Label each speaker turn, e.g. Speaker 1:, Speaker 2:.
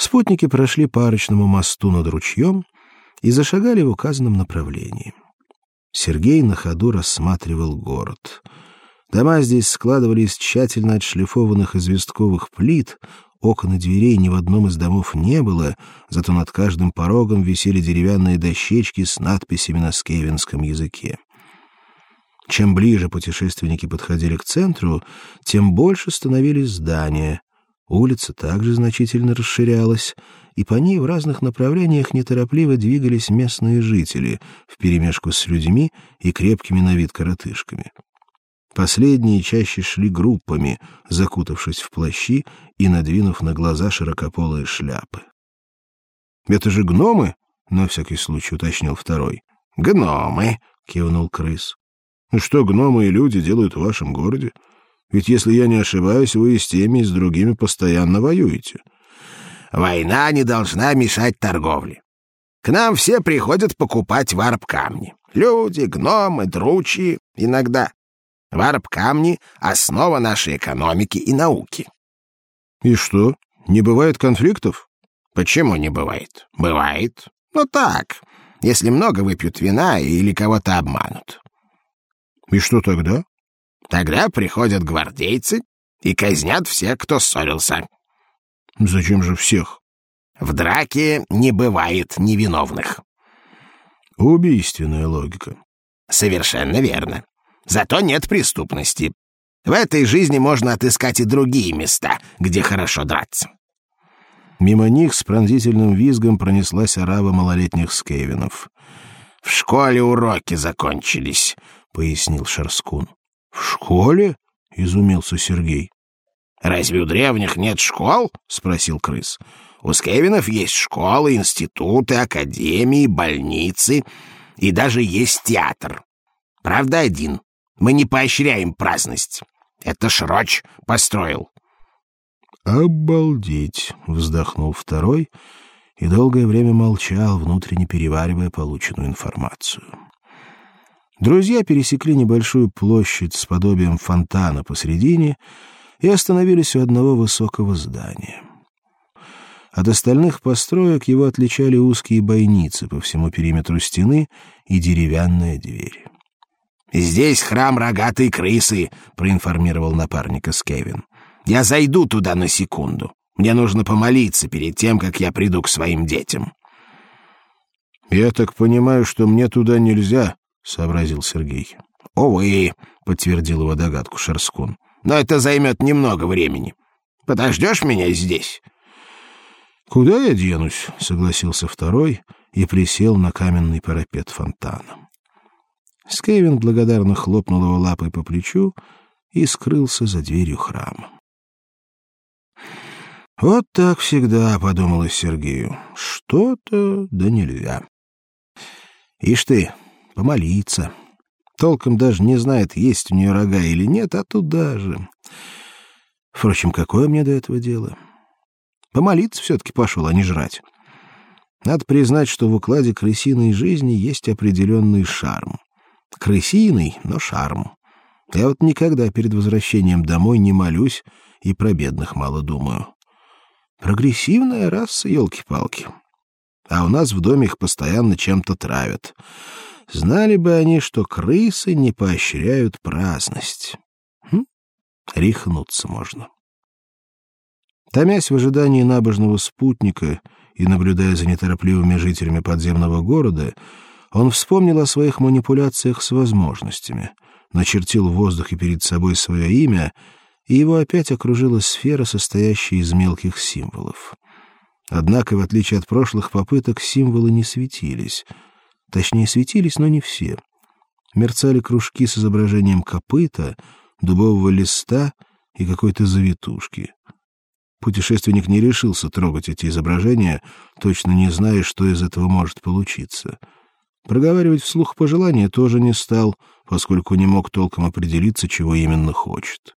Speaker 1: Спутники прошли по арочному мосту над ручьем и зашагали в указанном направлении. Сергей на ходу рассматривал город. Дома здесь складывались из тщательно отшлифованных известковых плит, окон и дверей ни в одном из домов не было, зато над каждым порогом висели деревянные дощечки с надписями на скевенском языке. Чем ближе путешественники подходили к центру, тем больше становились здания. Улица также значительно расширялась, и по ней в разных направлениях неторопливо двигались местные жители, вперемешку с людьми и крепкими на вид коротышками. Последние чаще шли группами, закутавшись в плащи и надвинув на глаза широкополые шляпы. Это же гномы, на всякий случай уточнил второй.
Speaker 2: Гномы, кивнул крыс.
Speaker 1: Ну что гномы и люди делают в вашем городе? Ведь если я не ошибаюсь, вы и с теми, и с другими постоянно воюете.
Speaker 2: Война не должна мешать торговле. К нам все приходят покупать варп-камни. Люди, гномы, дручи, иногда. Варп-камни — основа нашей экономики и науки.
Speaker 1: И что, не бывает конфликтов?
Speaker 2: Почему не бывает? Бывает. Ну так, если много выпьют вина или кого-то обманут.
Speaker 1: И что тогда?
Speaker 2: Тогда приходят гвардейцы и казнят всех, кто ссорился.
Speaker 1: Зачем же всех?
Speaker 2: В драке не бывает невиновных.
Speaker 1: Убийственная логика.
Speaker 2: Совершенно верно. Зато нет преступности. В этой жизни можно отыскать и другие места, где хорошо драться.
Speaker 1: Мимо них с пронзительным визгом пронеслась орава малолетних скевинов.
Speaker 2: В школе уроки закончились, пояснил Шарскун.
Speaker 1: В школе? изумился Сергей.
Speaker 2: Разве у древних нет школ? спросил крыс. У скевинов есть школы, институты, академии, больницы и даже есть театр. Правда, один. Мы не поощряем праздность. Это Шроч построил.
Speaker 1: Обалдеть, вздохнул второй и долгое время молчал, внутренне переваривая полученную информацию. Друзья пересекли небольшую площадь с подобием фонтана посредине и остановились у одного высокого здания. От остальных построек его отличали узкие бойницы по всему периметру стены и деревянная дверь.
Speaker 2: «Здесь храм рогатой крысы», — проинформировал напарника Скевин. «Я зайду туда на секунду. Мне нужно помолиться перед тем, как я приду к своим детям».
Speaker 1: «Я так понимаю, что мне туда нельзя», — сообразил Сергей.
Speaker 2: «Увы», — подтвердил его догадку Шерскун. «Но это займет немного времени. Подождешь меня здесь?»
Speaker 1: «Куда я денусь?» — согласился второй и присел на каменный парапет фонтана. Скевин благодарно хлопнул его лапой по плечу и скрылся за дверью храма. Вот так всегда, подумалось Сергею. Что-то да нельзя. Ишь ты, помолиться. Толком даже не знает, есть у нее рога или нет, а туда же. Впрочем, какое мне до этого дело? Помолиться все-таки пошел, а не жрать. Надо признать, что в укладе крысиной жизни есть определенный шарм. Крысиный, но шарм. Я вот никогда перед возвращением домой не молюсь и про бедных мало думаю. Прогрессивная раса, елки-палки. А у нас в доме их постоянно чем-то травят. Знали бы они, что крысы не поощряют праздность. Хм? Рехнуться можно. Томясь в ожидании набожного спутника и наблюдая за неторопливыми жителями подземного города, он вспомнил о своих манипуляциях с возможностями, начертил в воздухе перед собой свое имя, и его опять окружила сфера, состоящая из мелких символов. Однако, в отличие от прошлых попыток, символы не светились. Точнее, светились, но не все. Мерцали кружки с изображением копыта, дубового листа и какой-то завитушки. Путешественник не решился трогать эти изображения, точно не зная, что из этого может получиться. Проговаривать вслух пожелания тоже не стал, поскольку не мог толком определиться, чего именно хочет.